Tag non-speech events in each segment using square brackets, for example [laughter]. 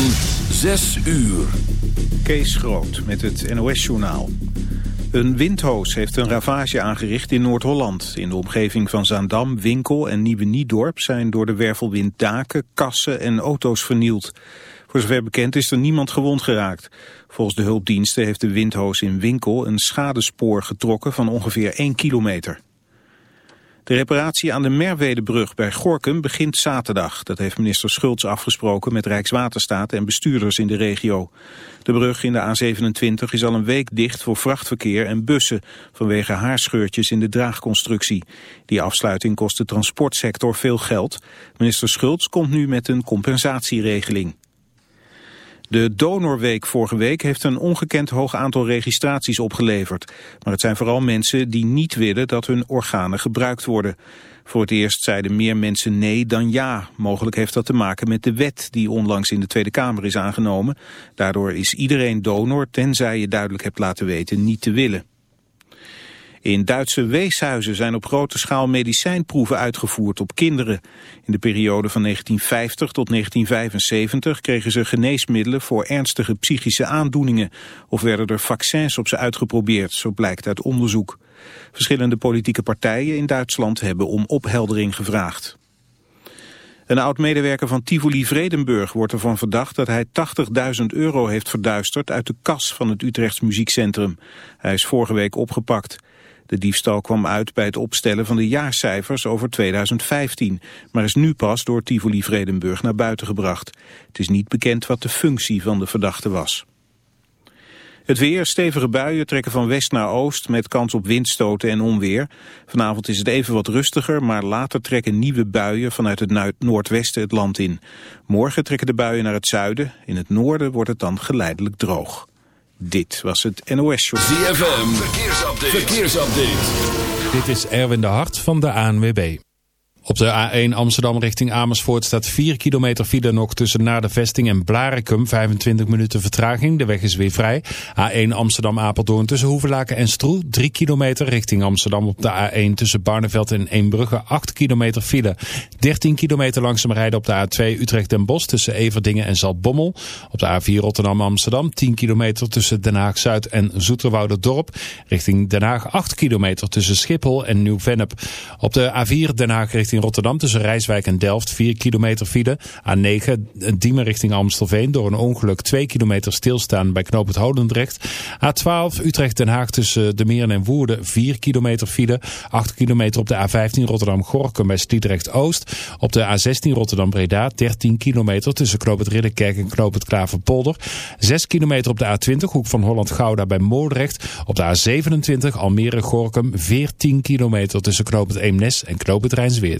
6 uur. Kees Groot met het NOS-journaal. Een windhoos heeft een ravage aangericht in Noord-Holland. In de omgeving van Zaandam, Winkel en Nieuwe Niedorp... zijn door de wervelwind daken, kassen en auto's vernield. Voor zover bekend is er niemand gewond geraakt. Volgens de hulpdiensten heeft de windhoos in Winkel... een schadespoor getrokken van ongeveer 1 kilometer. De reparatie aan de Merwedebrug bij Gorkum begint zaterdag. Dat heeft minister Schultz afgesproken met Rijkswaterstaat en bestuurders in de regio. De brug in de A27 is al een week dicht voor vrachtverkeer en bussen vanwege haarscheurtjes in de draagconstructie. Die afsluiting kost de transportsector veel geld. Minister Schultz komt nu met een compensatieregeling. De Donorweek vorige week heeft een ongekend hoog aantal registraties opgeleverd. Maar het zijn vooral mensen die niet willen dat hun organen gebruikt worden. Voor het eerst zeiden meer mensen nee dan ja. Mogelijk heeft dat te maken met de wet die onlangs in de Tweede Kamer is aangenomen. Daardoor is iedereen donor, tenzij je duidelijk hebt laten weten niet te willen. In Duitse weeshuizen zijn op grote schaal medicijnproeven uitgevoerd op kinderen. In de periode van 1950 tot 1975 kregen ze geneesmiddelen voor ernstige psychische aandoeningen. Of werden er vaccins op ze uitgeprobeerd, zo blijkt uit onderzoek. Verschillende politieke partijen in Duitsland hebben om opheldering gevraagd. Een oud-medewerker van Tivoli Vredenburg wordt ervan verdacht dat hij 80.000 euro heeft verduisterd uit de kas van het Utrechts Muziekcentrum. Hij is vorige week opgepakt. De diefstal kwam uit bij het opstellen van de jaarcijfers over 2015, maar is nu pas door Tivoli Vredenburg naar buiten gebracht. Het is niet bekend wat de functie van de verdachte was. Het weer, stevige buien trekken van west naar oost met kans op windstoten en onweer. Vanavond is het even wat rustiger, maar later trekken nieuwe buien vanuit het noordwesten het land in. Morgen trekken de buien naar het zuiden. In het noorden wordt het dan geleidelijk droog. Dit was het NOS Show. ZFM, verkeersupdate. verkeersupdate. Dit is Erwin de Hart van de ANWB. Op de A1 Amsterdam richting Amersfoort staat 4 kilometer file nog tussen naar de vesting en Blarikum. 25 minuten vertraging, de weg is weer vrij. A1 Amsterdam-Apeldoorn tussen Hoevelaken en Stroe. 3 kilometer richting Amsterdam op de A1 tussen Barneveld en Eembrugge. 8 kilometer file. 13 kilometer langzaam rijden op de A2 Utrecht en Bos tussen Everdingen en Zaltbommel. Op de A4 Rotterdam-Amsterdam 10 kilometer tussen Den Haag-Zuid en Dorp. Richting Den Haag 8 kilometer tussen Schiphol en Nieuw-Vennep. Op de A4 Den Haag richting in Rotterdam tussen Rijswijk en Delft 4 kilometer file. A9 Diemen richting Amstelveen door een ongeluk 2 kilometer stilstaan bij knoop het Holendrecht. A12 Utrecht Den Haag tussen de Meren en Woerden 4 kilometer file. 8 kilometer op de A15 Rotterdam-Gorkum bij Sliedrecht Oost. Op de A16 Rotterdam-Breda 13 kilometer tussen knoop het Ridderkerk en knoop Klaverpolder. 6 kilometer op de A20 hoek van Holland-Gouda bij Moordrecht. Op de A27 Almere-Gorkum 14 kilometer tussen knoop het Eemnes en knoop het Rijnsweert.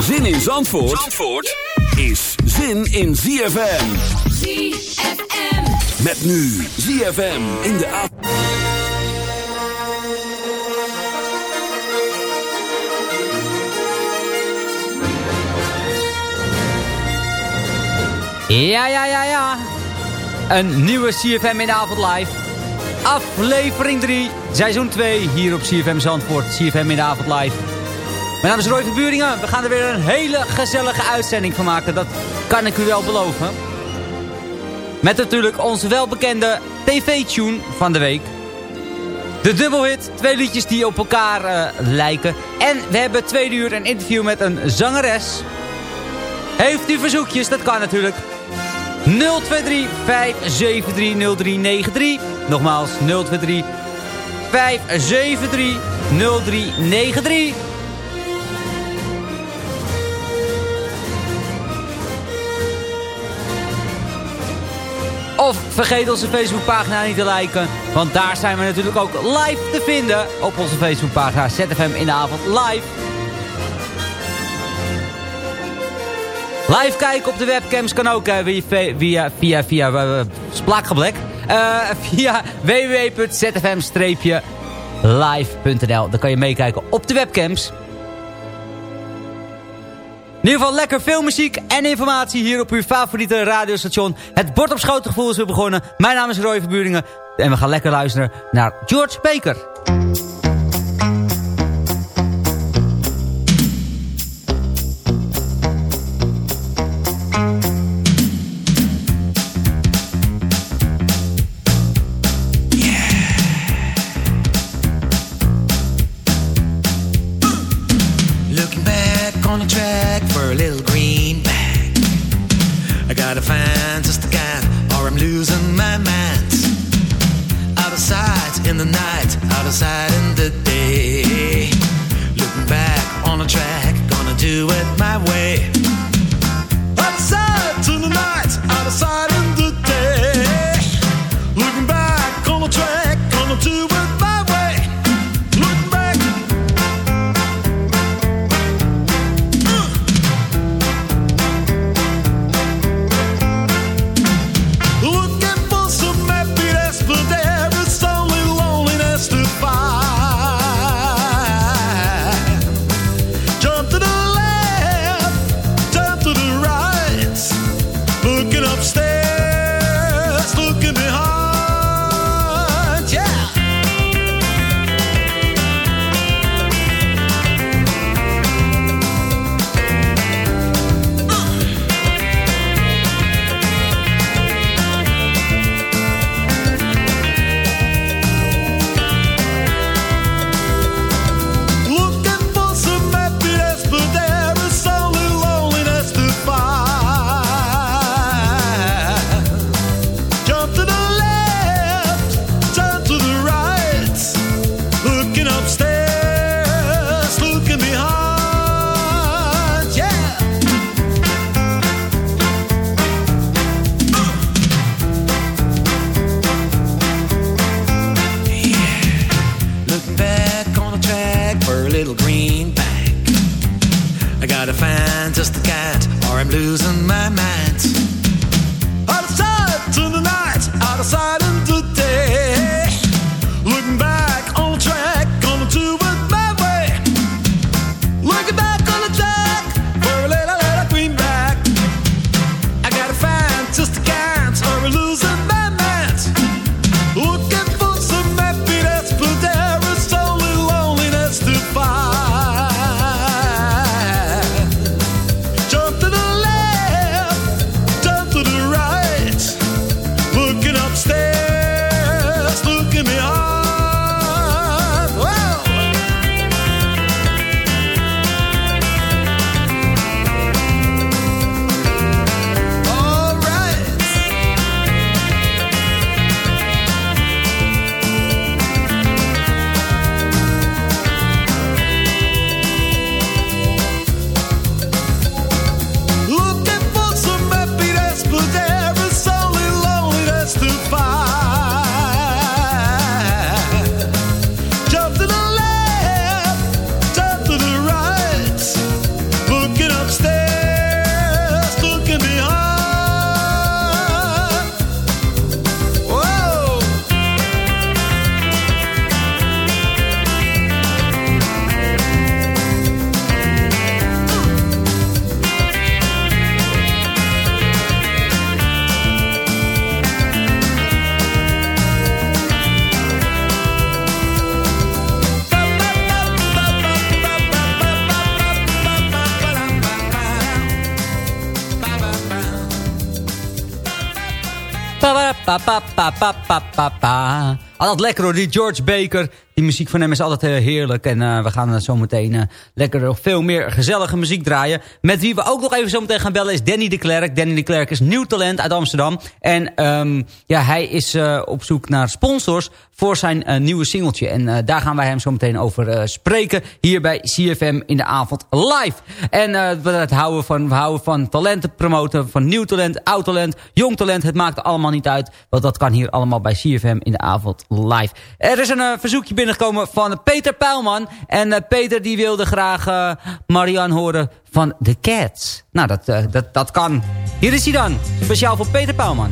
Zin in Zandvoort, Zandvoort is zin in ZFM. ZFM. Met nu ZFM in de app. Ja, ja, ja, ja. Een nieuwe CFM in de avond live. Aflevering 3, seizoen 2, hier op CFM Zandvoort. CFM in live. Mijn naam is Roy van Buringen. We gaan er weer een hele gezellige uitzending van maken. Dat kan ik u wel beloven. Met natuurlijk onze welbekende tv-tune van de week. De dubbelhit, twee liedjes die op elkaar uh, lijken. En we hebben twee uur een interview met een zangeres. Heeft u verzoekjes? Dat kan natuurlijk. 023 573 0393. Nogmaals 023 573 0393. Of vergeet onze Facebookpagina niet te liken. Want daar zijn we natuurlijk ook live te vinden. Op onze Facebookpagina ZFM in de avond live. Live kijken op de webcams kan ook uh, via, via, via, [laughs] via uh, splakgeblek. Uh, via www.zfm-live.nl Daar kan je meekijken op de webcams. In ieder geval lekker veel muziek en informatie hier op uw favoriete radiostation. Het bord op schoot gevoel is weer begonnen. Mijn naam is Roy Verburingen en we gaan lekker luisteren naar George Baker. Altijd lekker hoor, die George Baker. Die muziek van hem is altijd heerlijk. En we gaan zo meteen lekker nog veel meer gezellige muziek draaien. Met wie we ook nog even zo meteen gaan bellen is Danny de Klerk. Danny de Klerk is nieuw talent uit Amsterdam. En um, ja, hij is op zoek naar sponsors voor zijn nieuwe singeltje. En daar gaan wij hem zo meteen over spreken. Hier bij CFM in de avond live. En we, houden van, we houden van talenten promoten. Van nieuw talent, oud talent, jong talent. Het maakt allemaal niet uit. Want dat kan hier allemaal bij CFM in de avond live. Er is een verzoekje binnengekomen van Peter Pijlman. En uh, Peter die wilde graag uh, Marianne horen van The Cats. Nou, dat, dat, dat kan. Hier is hij dan. Speciaal voor Peter Pijlman.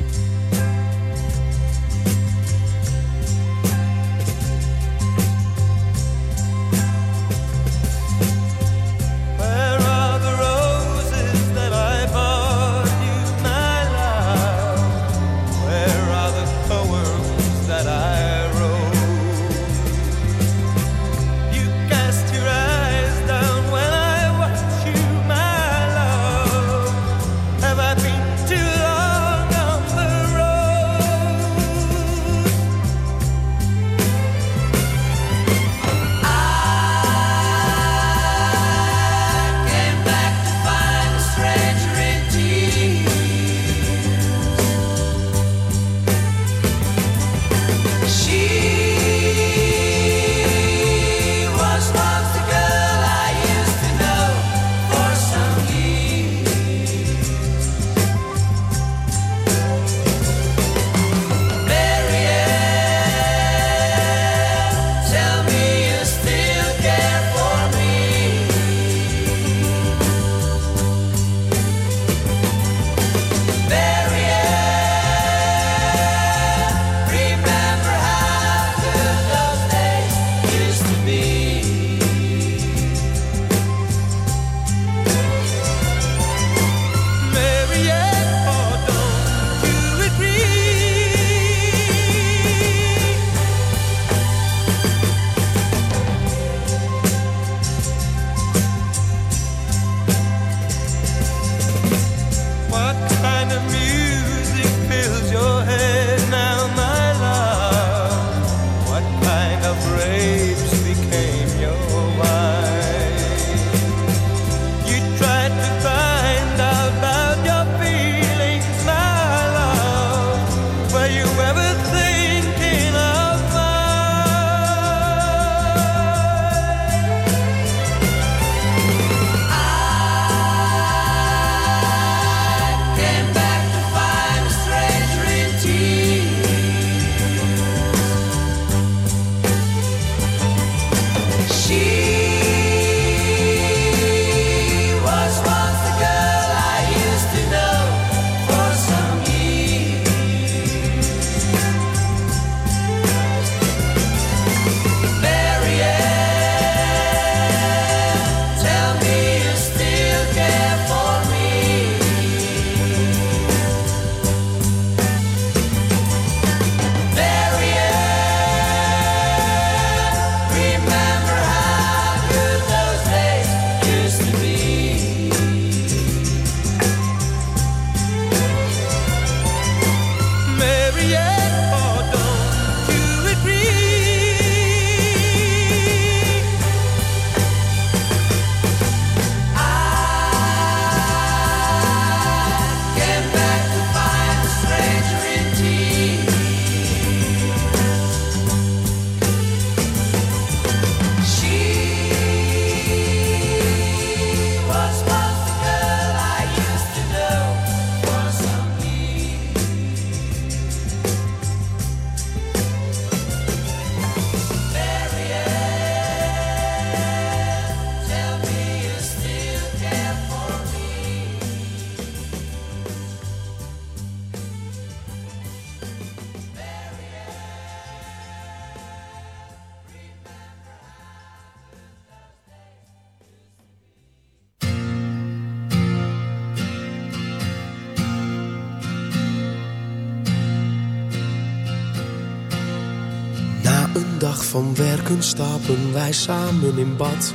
Van werken stappen wij samen in bad.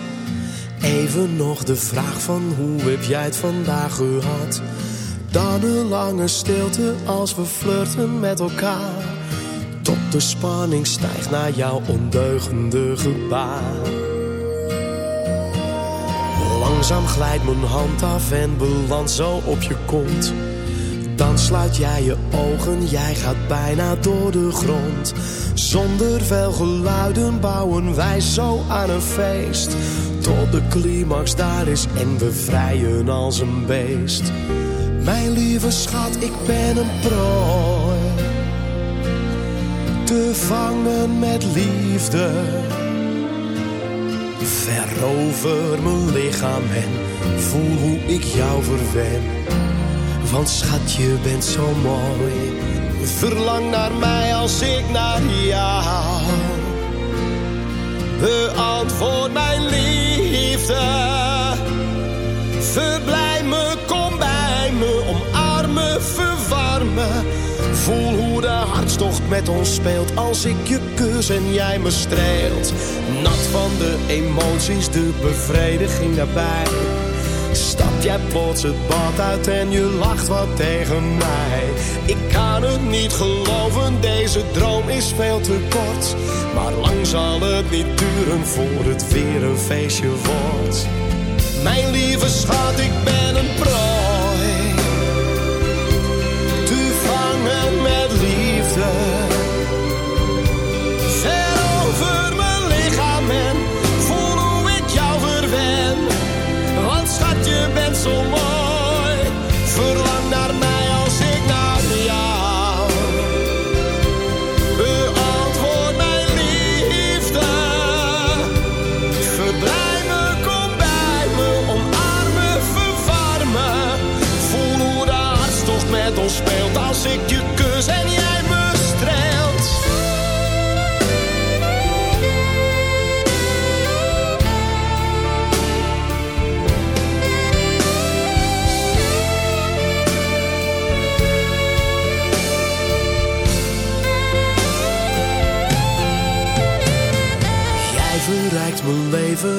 Even nog de vraag van hoe heb jij het vandaag gehad? Dan een lange stilte als we flirten met elkaar Tot de spanning stijgt naar jouw ondeugende gebaar. Langzaam glijdt mijn hand af en belandt zo op je kont. Dan sluit jij je ogen, jij gaat bijna door de grond. Zonder veel geluiden bouwen wij zo aan een feest. Tot de climax daar is en we vrijen als een beest. Mijn lieve schat, ik ben een prooi. Te vangen met liefde. Verover mijn lichaam en voel hoe ik jou verwen. Want schat, je bent zo mooi. Verlang naar mij als ik naar jou. Beantwoord mijn liefde. Verblij me, kom bij me, omarmen, verwarmen. Voel hoe de hartstocht met ons speelt als ik je kus en jij me streelt. Nat van de emoties, de bevrediging daarbij. Jij plots het bad uit en je lacht wat tegen mij. Ik kan het niet geloven, deze droom is veel te kort. Maar lang zal het niet duren voor het weer een feestje wordt. Mijn lieve schat, ik ben een prooi. Te vangen met liefde.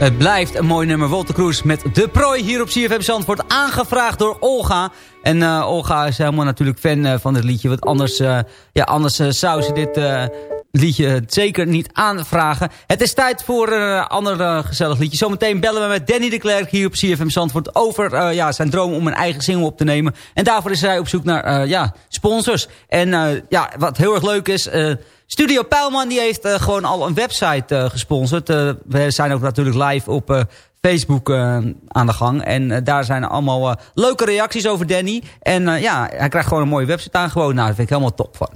Het blijft een mooi nummer. Walter Kroes met De Prooi hier op CFM Zandvoort. Aangevraagd door Olga. En eh, Olga is helemaal natuurlijk fan eh, van dit liedje. Want anders, eh, ja, anders zou ze dit liedje zeker niet aanvragen. Het is tijd voor een ander gezellig liedje. Zometeen bellen we met Danny de Klerk hier op CFM Zandvoort... over ja, zijn droom om een eigen single op te nemen. En daarvoor is hij op zoek naar ja, sponsors. En ja, wat heel erg leuk is... Studio Pijlman die heeft eh, gewoon al een website eh, gesponsord. Eh, we zijn ook natuurlijk live op Facebook aan de gang. En daar zijn allemaal leuke reacties over Danny. En ja, hij krijgt gewoon een mooie website aangeboden. Nou, daar vind ik helemaal top van.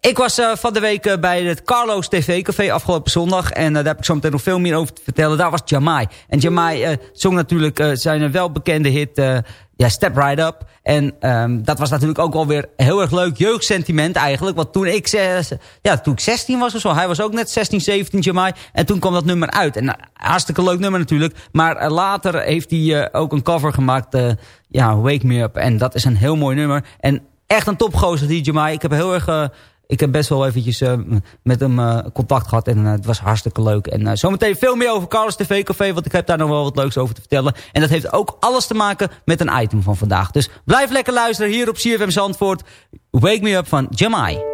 Ik was van de week bij het Carlos TV Café afgelopen zondag. En daar heb ik zo meteen nog veel meer over te vertellen. Daar was Jamai. En Jamai zong natuurlijk zijn welbekende hit ja, Step Right Up. En ehm, dat was natuurlijk ook alweer heel erg leuk jeugdsentiment eigenlijk. Want toen ik, ja, toen ik 16 was of zo, hij was ook net 16, 17 Jamai. En toen kwam dat nummer uit. En nou, hartstikke leuk nummer natuurlijk. Maar eh, later heeft hij eh, ook een cover gemaakt, eh, ja, Wake Me Up. En dat is een heel mooi nummer. En echt een topgozer die Jamai. Ik heb heel erg... eh, ik heb best wel eventjes eh, met hem eh, contact gehad en eh, het was hartstikke leuk. En zometeen veel meer over Carlos TV Café, want ik heb daar nog wel wat leuks over te vertellen. En dat heeft ook alles te maken met een item van vandaag. Dus blijf lekker luisteren hier op CFM Zandvoort. Wake Me Up van Jamai.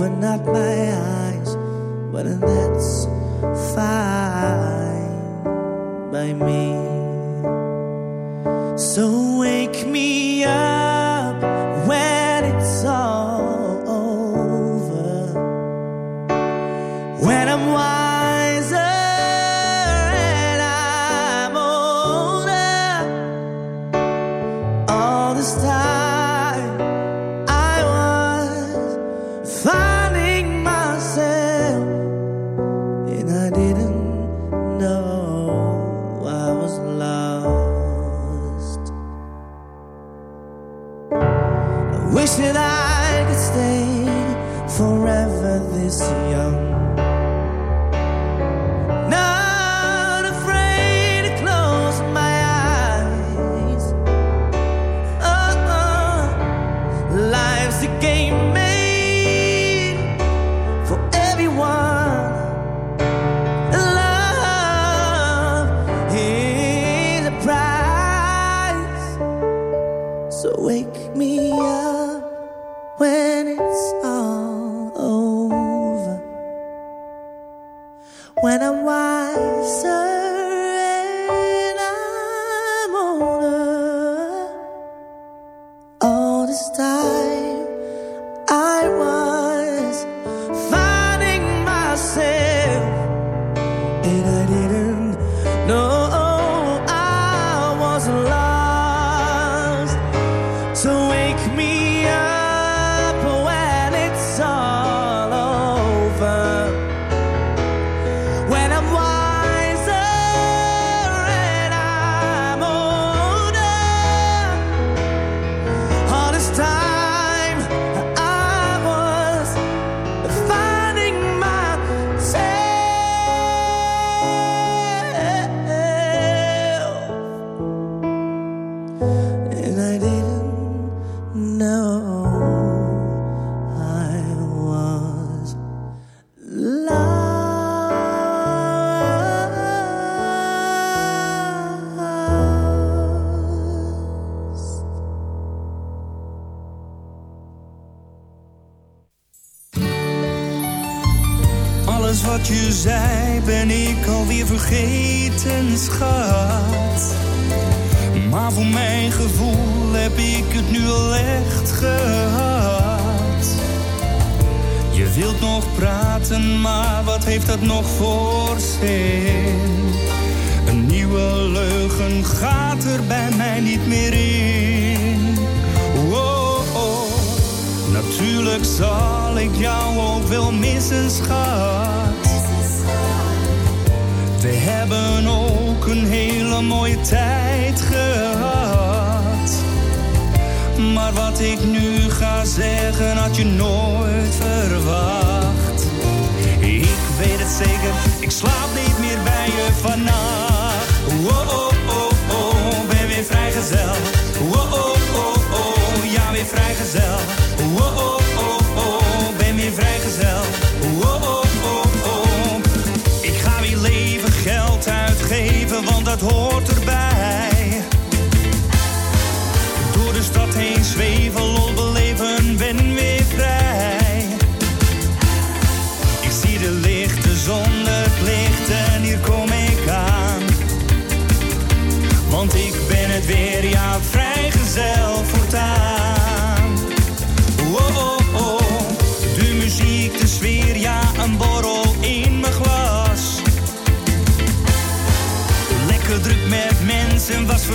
But not my eyes, but that's fine by me.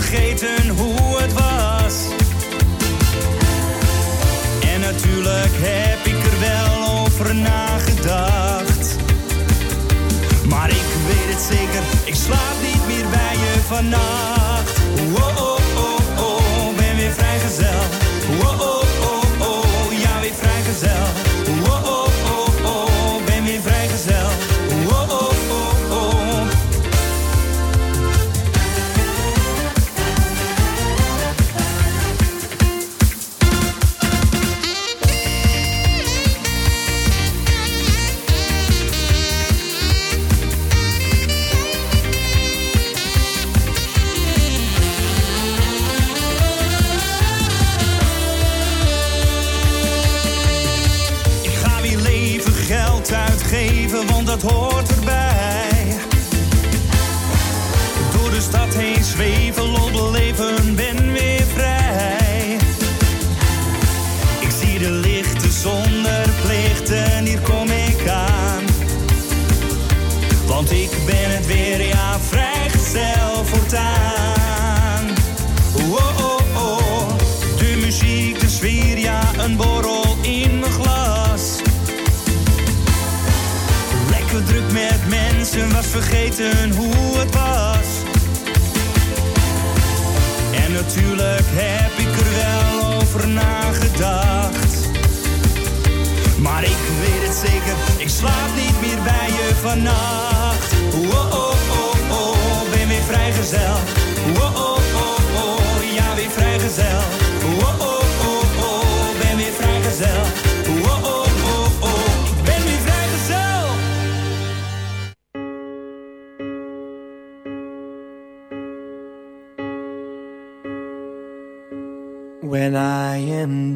vergeten hoe het was. En natuurlijk heb ik er wel over nagedacht. Maar ik weet het zeker, ik slaap niet meer bij je vannacht. Oh. Natuurlijk heb ik er wel over nagedacht. Maar ik weet het zeker, ik slaap niet meer bij je vannacht. Oh, oh, oh, oh, ben weer vrijgezel. Oh, oh,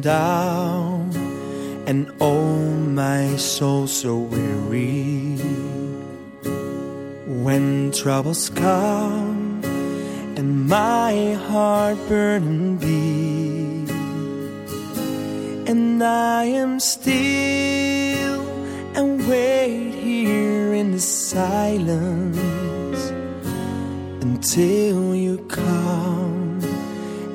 am down and oh my soul so weary. When troubles come and my heart burning be, and I am still and wait here in the silence until you come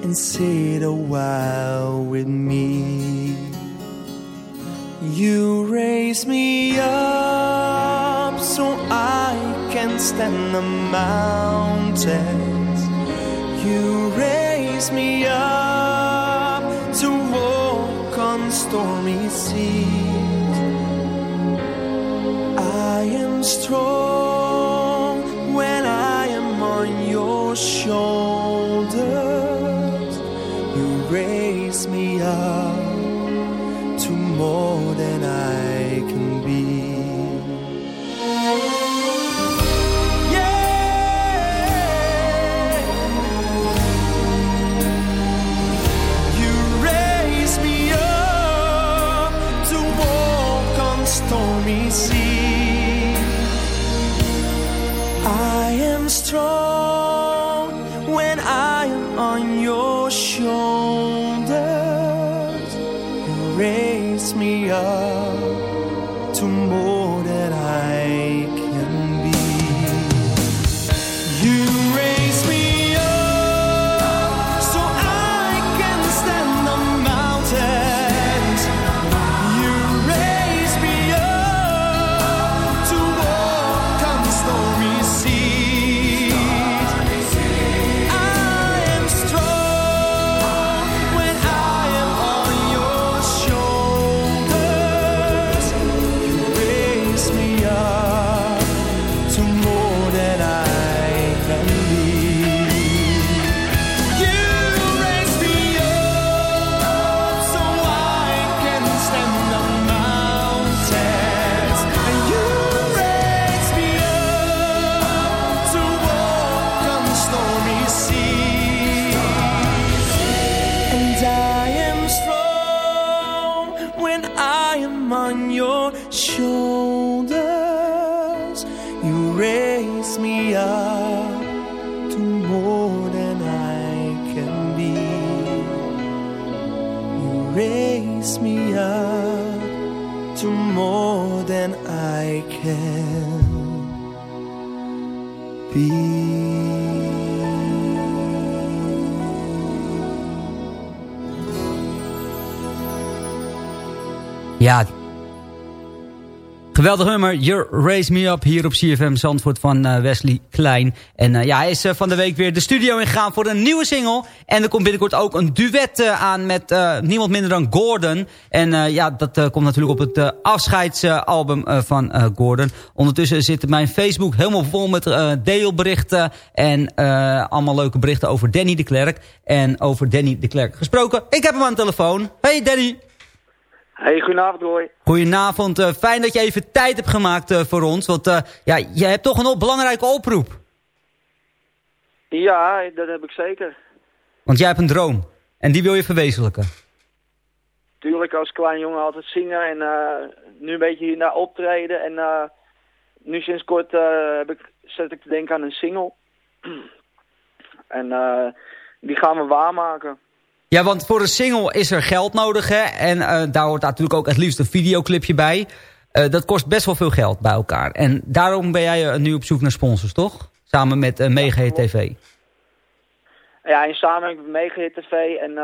and sit a while with me. You raise me up so I can stand the mountains. You raise me up to walk on stormy seas. I am strong when I am on your shoulders. To more than I can be. Yeah. You Geweldig nummer, You Raise Me Up hier op CFM Zandvoort van eh, Wesley Klein. En eh, ja, hij is eh, van de week weer de studio ingegaan voor een nieuwe single. En er komt binnenkort ook een duet aan met niemand minder dan Gordon. En ja, dat komt natuurlijk op het afscheidsalbum van Gordon. Ondertussen zit mijn Facebook helemaal vol met deelberichten. En allemaal leuke berichten over Danny de Klerk. En over Danny de Klerk gesproken. Ik heb hem aan de telefoon. Hey Danny. Hey, goedenavond Roy. Goedenavond, eh, fijn dat je even tijd hebt gemaakt eh, voor ons. Want eh, ja, je hebt toch een op belangrijke oproep. Ja, dat heb ik zeker. Want jij hebt een droom. En die wil je verwezenlijken. tuurlijk als klein jongen altijd zingen en nu een beetje hiernaar optreden. En nu sinds kort heb ik, zet ik te denken aan een single. [clears throat] en die gaan we waarmaken. Ja, want voor een single is er geld nodig, hè? En eh, daar hoort natuurlijk ook het liefst een videoclipje bij. Eh, dat kost best wel veel geld bij elkaar. En daarom ben jij eh, nu op zoek naar sponsors, toch? Samen met uh, Mega TV. Ja, in samenwerking met Megahit TV en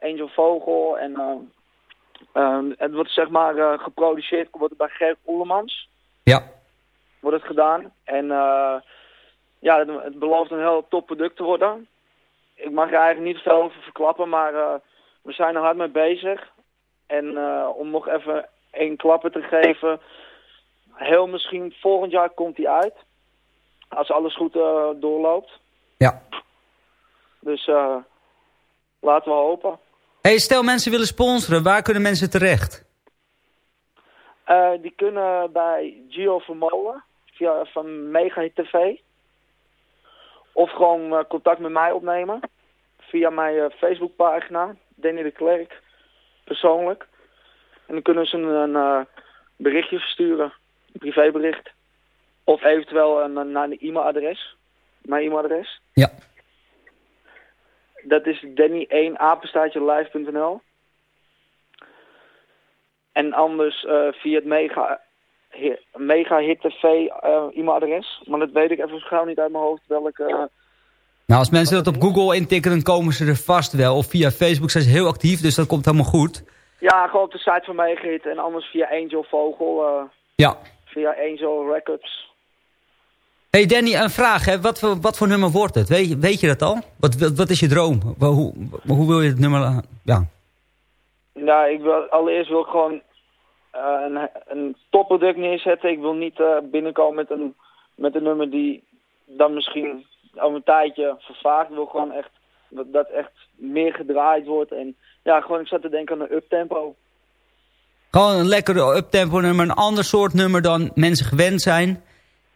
Angel Vogel. En het wordt zeg maar geproduceerd wordt het bij Gerrit Oelemans. Ja. Wordt het gedaan. En ja, het, het belooft een heel top product te worden. Ik mag er eigenlijk niet veel over verklappen, maar eh, we zijn er hard mee bezig. En eh, om nog even één klapper te geven, heel misschien volgend jaar komt hij uit. Als alles goed eh, doorloopt. Ja. Dus laten we hopen. hey, stel mensen willen sponsoren. Waar kunnen mensen terecht? Die kunnen bij Gio Vermolen via van Mega TV. Of gewoon eh, contact met mij opnemen. Via mijn eh, Facebookpagina, Danny de Klerk, persoonlijk. En dan kunnen ze een, een eh, berichtje versturen, een privébericht. Of eventueel een, naar een e-mailadres. Mijn e-mailadres. Ja. Dat is danny1apenstaatjelive.nl En anders via het Mega, mega Hit TV eh, e-mailadres. Maar dat weet ik even gauw niet uit mijn hoofd welke... eh, Nou, als mensen dat op Google intikken, dan komen ze er vast wel. Of via Facebook zijn ze heel actief, dus dat komt helemaal goed. ja, gewoon op de site van Mega Hit. En anders via Angel Vogel. eh, Ja. via Angel Records. hey Danny, een vraag. Hè? Wat, voor, wat voor nummer wordt het? Weet, je- weet je dat al? Wat, wat, wat is je droom? Hoe, hoe wil je het nummer... Ja. Nou, ik wil, allereerst wil ik gewoon een, een topproduct neerzetten. Ik wil niet eh, binnenkomen met een, met een nummer die dan misschien over een tijdje vervaagt. Ik wil gewoon echt dat, dat echt meer gedraaid wordt. En ja, gewoon ik zat te denken aan een uptempo. Gewoon een lekkere uptempo nummer. Een ander soort nummer dan mensen gewend zijn.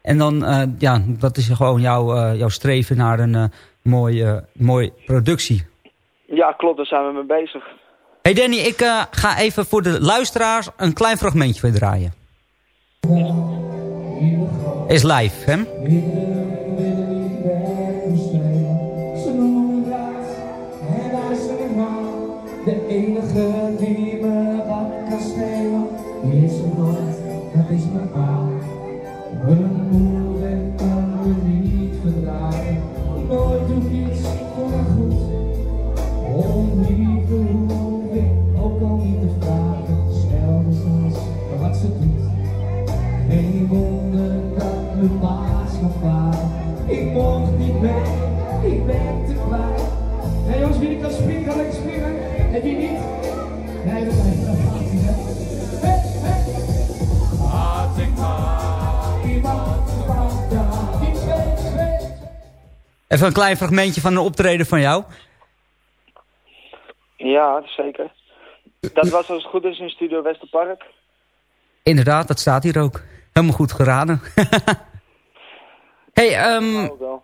En dan, eh, ja, dat is gewoon jouw, eh, jouw streven naar een eh mooie, mooie productie. Ja, klopt, daar zijn we mee bezig. Hey Danny, ik eh, ga even voor de luisteraars een klein fragmentje weer draaien. Is live, hè? Ik mocht niet mee, ik ben te klein. Hé jongens, wie niet kan springen, kan lekker springen. En wie niet? Nee, dat zijn dat gaat niet, hè. Hé, hé. Had ik maar iemand. Even een klein fragmentje van een optreden van jou. Ja, zeker. Dat was als het goed is in Studio Westerpark. Inderdaad, dat staat hier ook. Helemaal goed geraden. [laughs] hey, wel.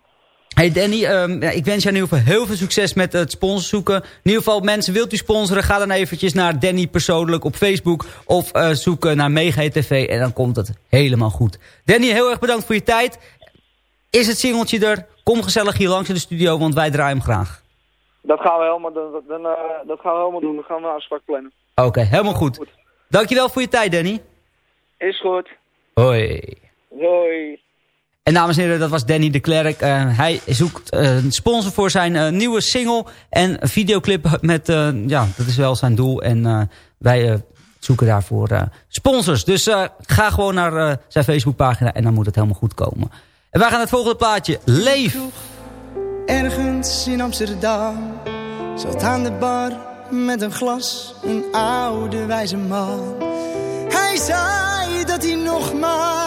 hey Danny, ehm, ik wens jou in ieder geval heel veel succes met het sponsorzoeken. In ieder geval, mensen, wilt u sponsoren? Ga dan eventjes naar Danny persoonlijk op Facebook. Of eh zoeken naar Mega TV en dan komt het helemaal goed. Danny, heel erg bedankt voor je tijd. Is het singeltje er? Kom gezellig hier langs in de studio, want wij draaien hem graag. Dat gaan we helemaal, dan, dan, eh, dat gaan we helemaal doen. Dan gaan we een afspraak plannen. Oké, helemaal goed. Dankjewel voor je tijd, Danny. Is goed. Hoi. Hoi. En dames en heren, dat was Danny de Klerk. Eh, hij zoekt eh, een sponsor voor zijn eh, nieuwe single en videoclip met, ja, dat is wel zijn doel. En wij zoeken daarvoor sponsors. Dus ga gewoon naar zijn Facebookpagina en dan moet het helemaal goed komen. En wij gaan het volgende plaatje. Leef. Ergens in Amsterdam zat aan de bar met een glas een oude wijze man. Hij zei dat hij nog maar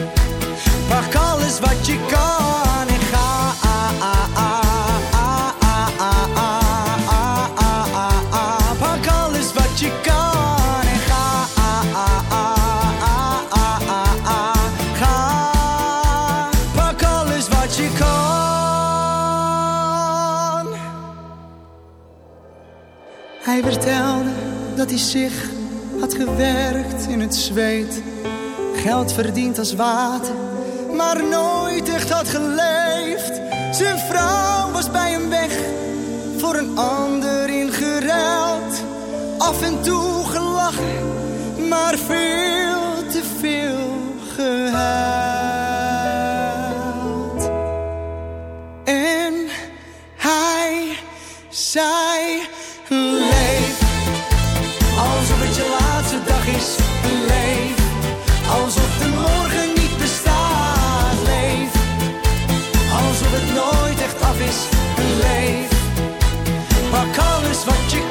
Pak alles wat je kan en ga. Pak alles wat je kan en ga. Ga. Pak alles wat je kan. Hij vertelde dat hij zich had gewerkt in het zweet. Geld verdiend als water, maar nooit echt had geleefd. Zijn vrouw was bij hem weg, voor een ander ingeruild. Af en toe gelachen, maar veel te veel gehuild. En hij zei, leef. Pak alles wat je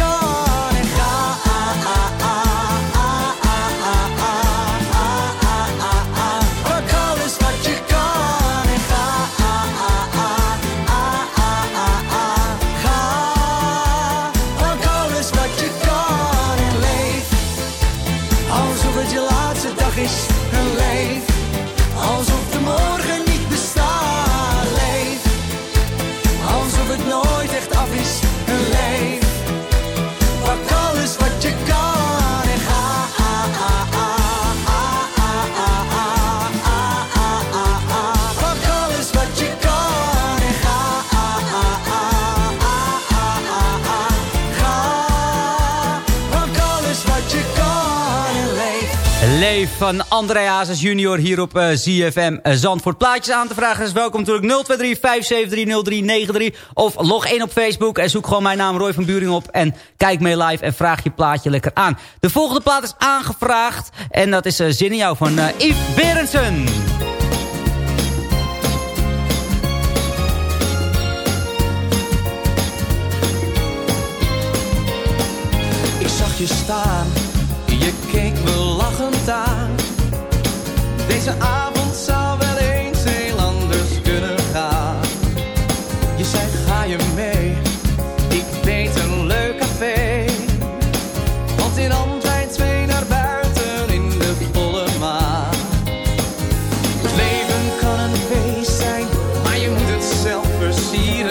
van André Hazes junior hier op eh, ZFM eh, Zandvoort. Plaatjes aan te vragen is welkom natuurlijk 023 5730393 of log in op Facebook en zoek gewoon mijn naam Roy van Buring op en kijk mee live en vraag je plaatje lekker aan. De volgende plaat is aangevraagd en dat is uh, Zin in jou van uh, Yves Berendsen. Ik zag je staan, Deze avond zou wel eens heel anders kunnen gaan. Je zei ga je mee, ik weet een leuk café. Want in wij twee naar buiten in de volle maan. Het leven kan een feest zijn, maar je moet het zelf versieren.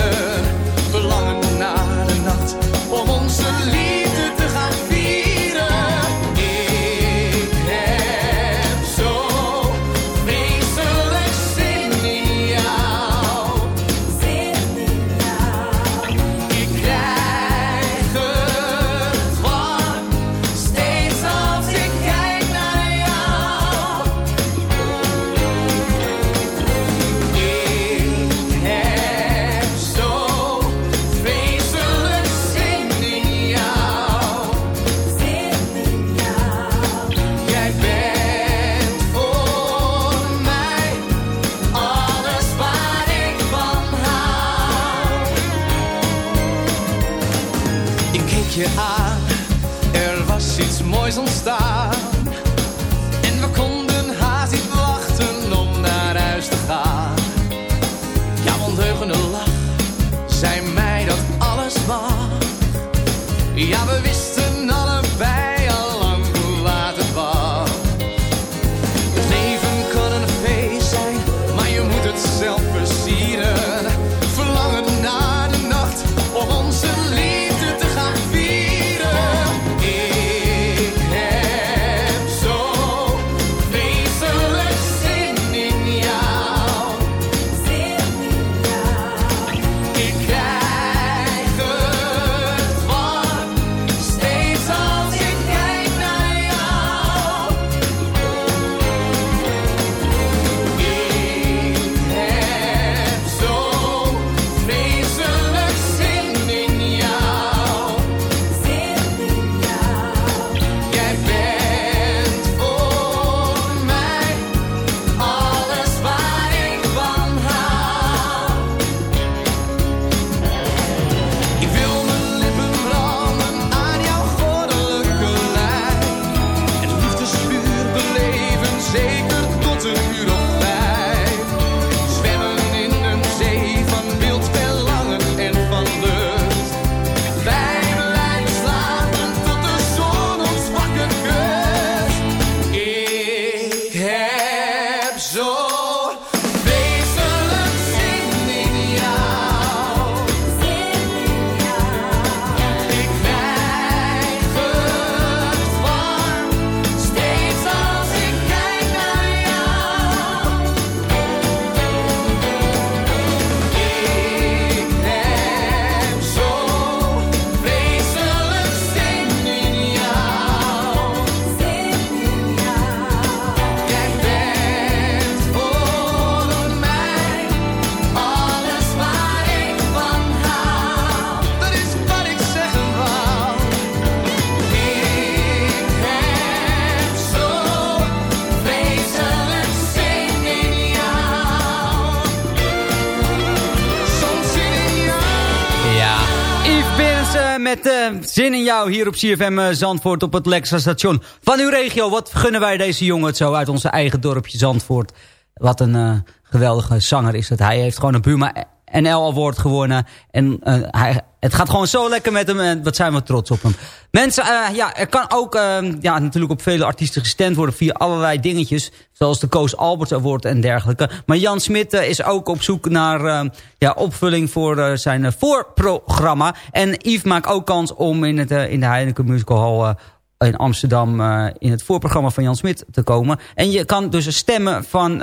Zin in jou hier op CFM uh, Zandvoort op het Lexa station van uw regio. Wat gunnen wij deze jongen zo uit onze eigen dorpje Zandvoort. Wat een uh, geweldige zanger is het. Hij heeft gewoon een Buma NL Award gewonnen. En hij, het gaat gewoon zo lekker met hem en wat zijn we trots op hem. Mensen, ja, er kan ook ja, natuurlijk op vele artiesten gestemd worden via allerlei dingetjes. Zoals de Koos Alberts Award en dergelijke. Maar Jan Smit is ook op zoek naar ja, opvulling voor zijn voorprogramma. En Yves maakt ook kans om in, het, in de Heineken Musical Hall in Amsterdam in het voorprogramma van Jan Smit te komen. En je kan dus stemmen van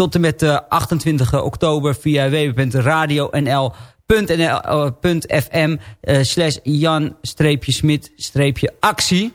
tot en met 28 oktober via www.radio.nl.fm slash jan-smit-actie.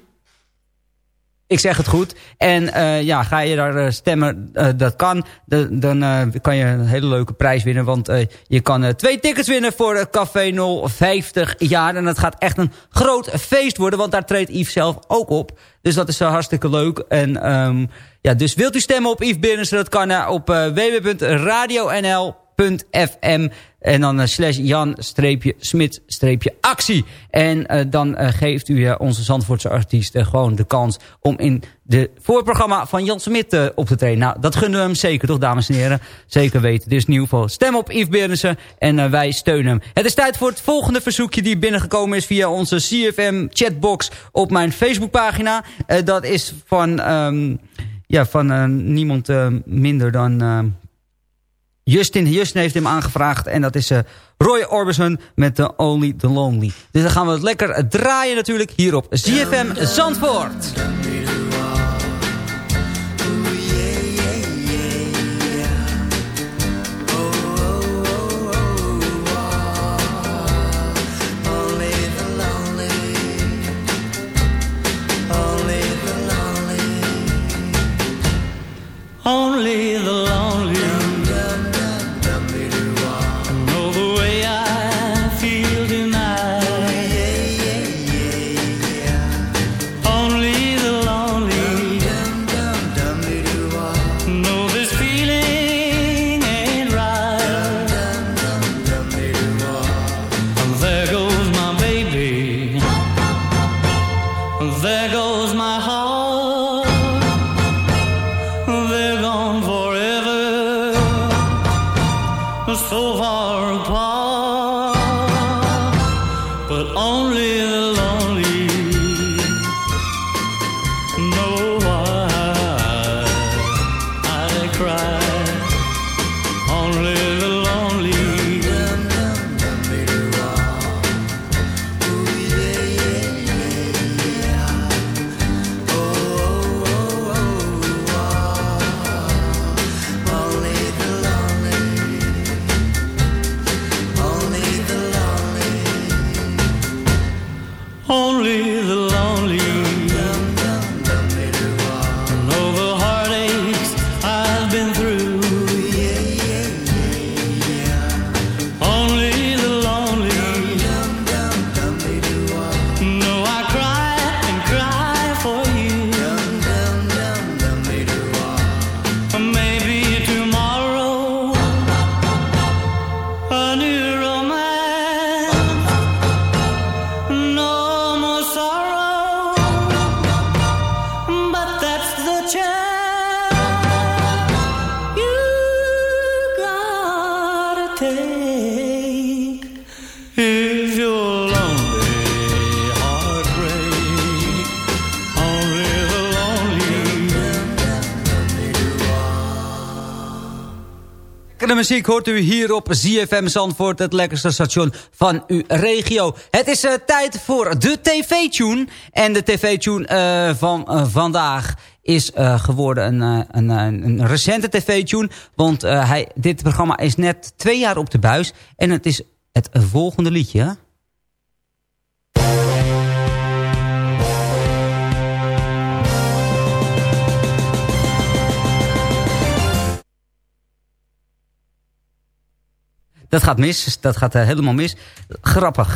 Ik zeg het goed. En ja, ga je daar stemmen, dat kan. Dan kan je een hele leuke prijs winnen. Want je kan twee tickets winnen voor Café 0 50 jaar. En dat gaat echt een groot feest worden. Want daar treedt Yves zelf ook op. Dus dat is hartstikke leuk. En um, ja, dus wilt u stemmen op Yves Binnensen? Dat kan op www.radio.nl.fm en dan uh, slash Jan-Smit-actie. En uh, dan geeft u onze Zandvoortse artiest gewoon de kans om in de voorprogramma van Jan Smit op te treden. Nou, dat gunnen we hem zeker, toch dames en heren? Zeker weten. Dus in ieder geval stem op Yves Berensen en wij steunen hem. Het is tijd voor het volgende verzoekje die binnengekomen is via onze CFM chatbox op mijn Facebookpagina. dat is van, um, ja, van niemand minder dan Justin, Justin heeft hem aangevraagd. En dat is Roy Orbison met The Only The Lonely. Dus dan gaan we het lekker draaien natuurlijk hier op ZFM Zandvoort. Only muziek hoort u hier op ZFM Zandvoort, het lekkerste station van uw regio. Het is uh, tijd voor de TV-tune. En de TV-tune uh, van uh, vandaag is geworden een, een, een, recente TV-tune. Want hij, dit programma is net twee jaar op de buis. En het is het volgende liedje. Dat gaat mis. Dat gaat uh, helemaal mis. Grappig,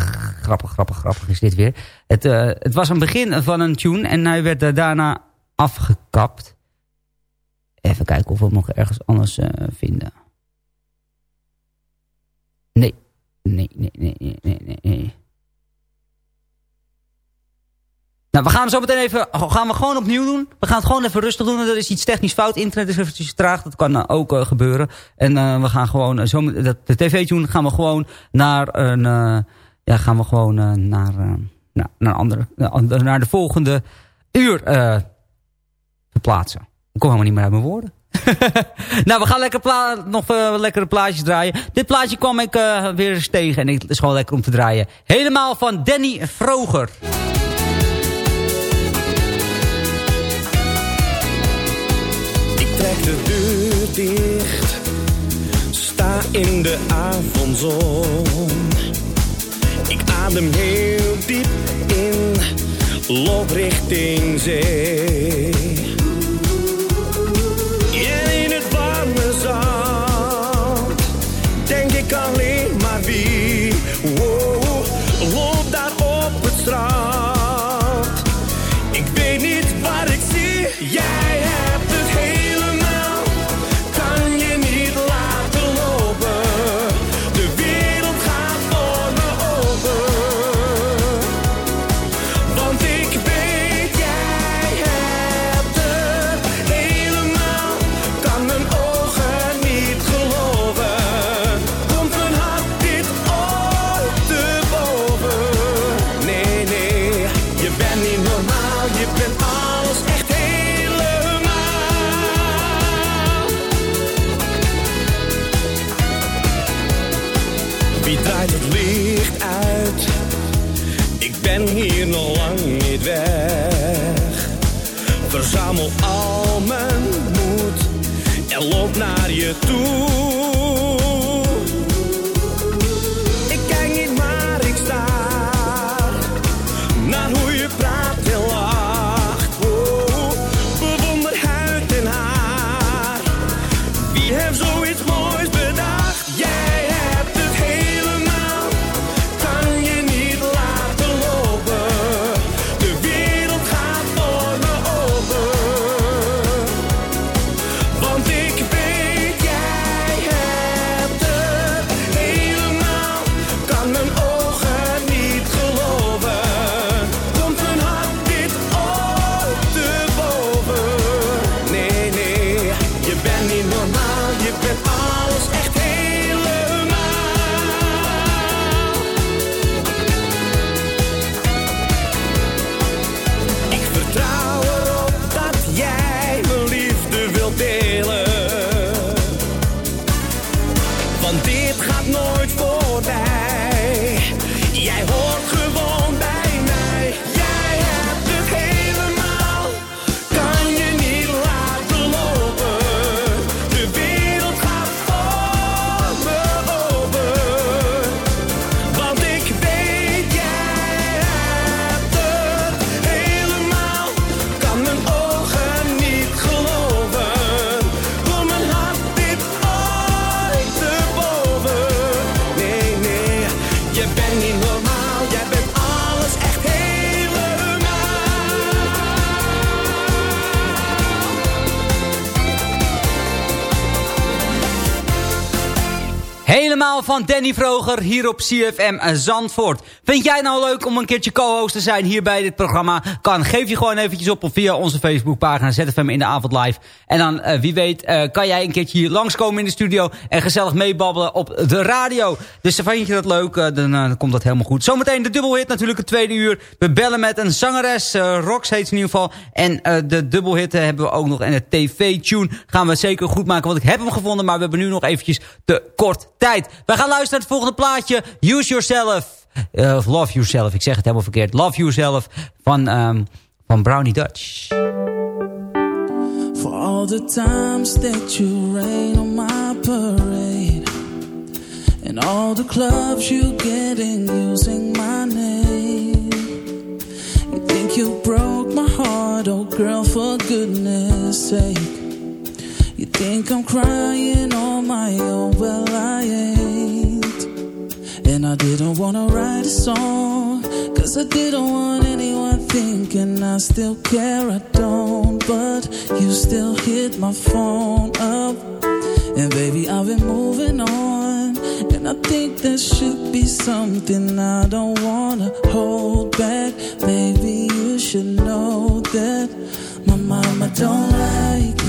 grappig, grappig, grappig is dit weer. Het, uh, het was een begin van een tune en hij werd uh, daarna afgekapt. Even kijken of we hem nog ergens anders vinden. Nee. Nee, nee, nee, nee, nee, nee. Nou, we gaan hem zo meteen even gaan we gewoon opnieuw doen. We gaan het gewoon even rustig doen. Er is iets technisch fout. Internet is eventjes traag. Dat kan uh, ook uh, gebeuren. En uh, we gaan gewoon, zo, de, tv-tune gaan we gewoon naar een, ja, gaan we gewoon naar, naar, andere, naar de volgende uur verplaatsen. Ik kom helemaal niet meer uit mijn woorden. [laughs] nou, we gaan lekker nog lekkere plaatjes draaien. Dit plaatje kwam ik weer eens tegen en het is gewoon lekker om te draaien. Helemaal van Danny Vroger. De deur dicht, sta in de avondzon. Ik adem heel diep in, loop richting zee. That. Danny Vroger hier op CFM Zandvoort. Vind jij nou leuk om een keertje co-host te zijn hier bij dit programma? Kan, geef je gewoon eventjes op via onze Facebookpagina ZFM in de avond live. En dan, uh, wie weet, uh, kan jij een keertje hier langskomen in de studio en gezellig meebabbelen op de radio. Dus vind je dat leuk, uh, dan, komt dat helemaal goed. Zometeen de dubbelhit natuurlijk het tweede uur. We bellen met een zangeres, Rox heet ze in ieder geval. En de dubbelhit hebben we ook nog. En de tv-tune gaan we zeker goed maken, want ik heb hem gevonden. Maar we hebben nu nog eventjes te kort tijd. We gaan luisteren naar het volgende plaatje. Use Yourself. Uh, love Yourself. Ik zeg het helemaal verkeerd. Love Yourself van, um, van Brownie Dutch. For all the times that you rain on my parade And all the clubs you get in using my name You think you broke my heart, oh girl, for goodness sake You think I'm crying on my own, well I ain't. And I didn't wanna write a song Cause I didn't want anyone thinking I still care, I don't But you still hit my phone up. And baby I've been moving on. And I think there should be something I don't wanna hold back. Maybe you should know that my mama don't like you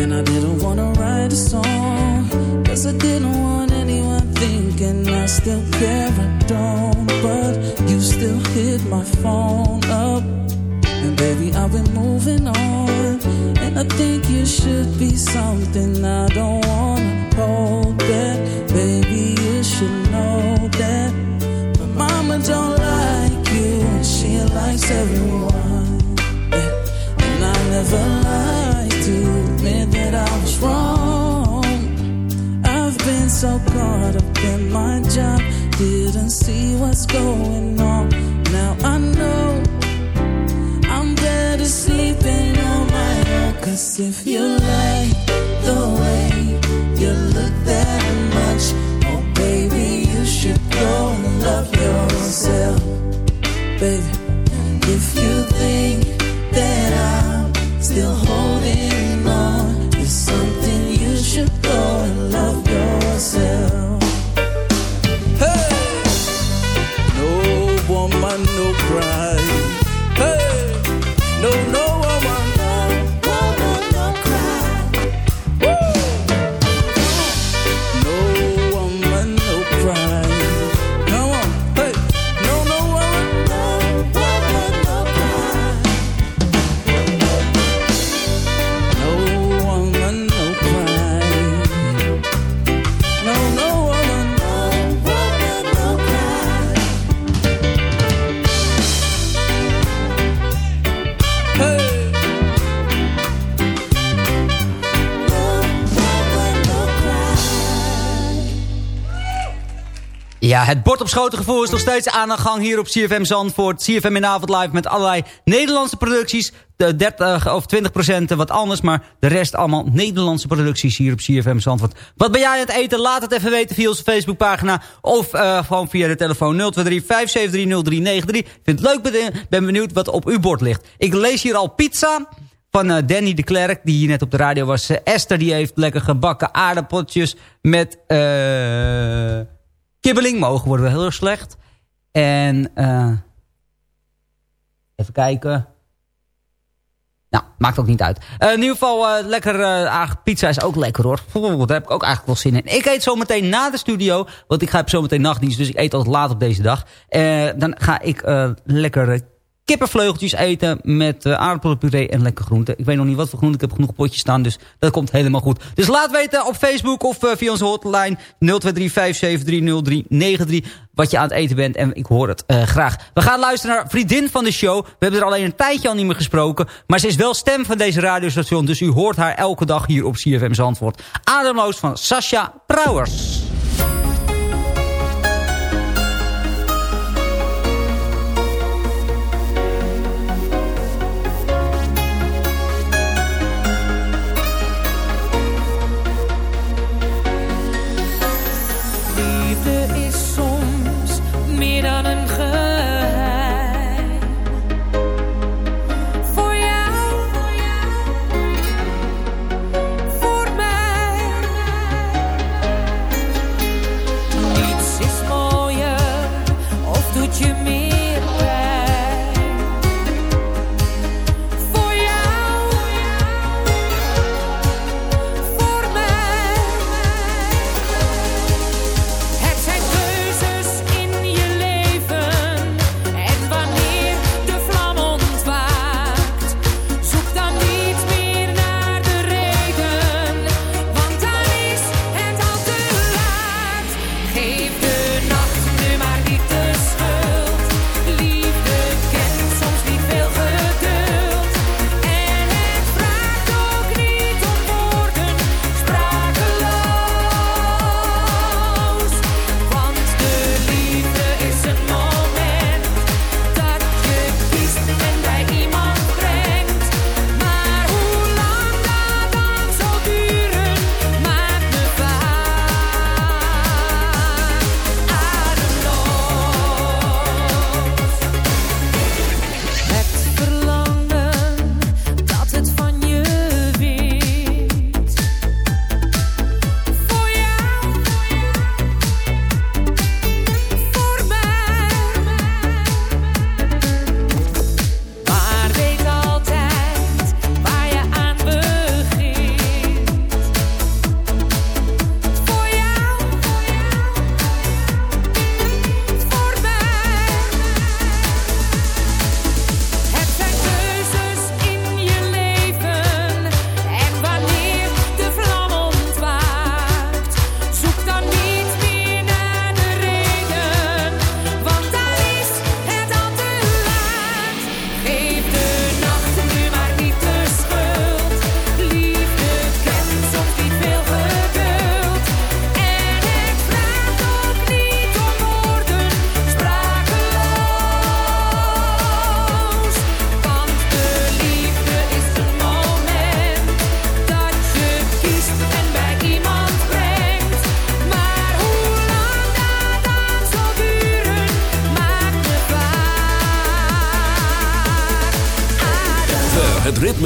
And I didn't wanna write a song, cause I didn't want anyone thinking I still care, I don't. But you still hit my phone up. And baby, I've been moving on. And I think you should be something I don't wanna hold back. Baby, you should know that. My mama don't like you, and she likes everyone. Never like to admit that I was wrong. I've been so caught up in my job, didn't see what's going on. Now I know I'm better sleeping on my own. Cause if you like the way you look that much, oh baby, you should go and love yourself. Baby, if you think still hold het bord op schoten gevoel is nog steeds aan de gang hier op CFM Zandvoort. CFM in live met allerlei Nederlandse producties. De 30 of 20 procent wat anders, maar de rest allemaal Nederlandse producties hier op CFM Zandvoort. Wat ben jij aan het eten? Laat het even weten via onze Facebookpagina of eh, gewoon via de telefoon 023 573 0393. Ik vind het leuk, ben, ben benieuwd wat op uw bord ligt. Ik lees hier al pizza van eh, Danny de Klerk, die hier net op de radio was. Eh, Esther, die heeft lekker gebakken aardappeltjes met... eh kibbeling, mogen worden wel heel erg slecht. En eh even kijken. Nou, maakt ook niet uit. Eh, in ieder geval, eh, lekker uh, pizza is ook lekker hoor. Oeh, daar heb ik ook eigenlijk wel zin in. Ik eet zo meteen na de studio, want ik ga zo meteen nachtdienst, dus ik eet altijd laat op deze dag. Dan ga ik lekker kippenvleugeltjes eten met uh, aardappelpuree en lekker groente. Ik weet nog niet wat voor groente, ik heb genoeg potjes staan, dus dat komt helemaal goed. Dus laat weten op Facebook of uh, via onze hotline 0235730393 wat je aan het eten bent en ik hoor het uh, graag. We gaan luisteren naar Vriendin van de Show. We hebben er alleen een tijdje al niet meer gesproken, maar ze is wel stem van deze radiostation, dus u hoort haar elke dag hier op CFM Zandvoort. Ademloos van Sascha Brouwers.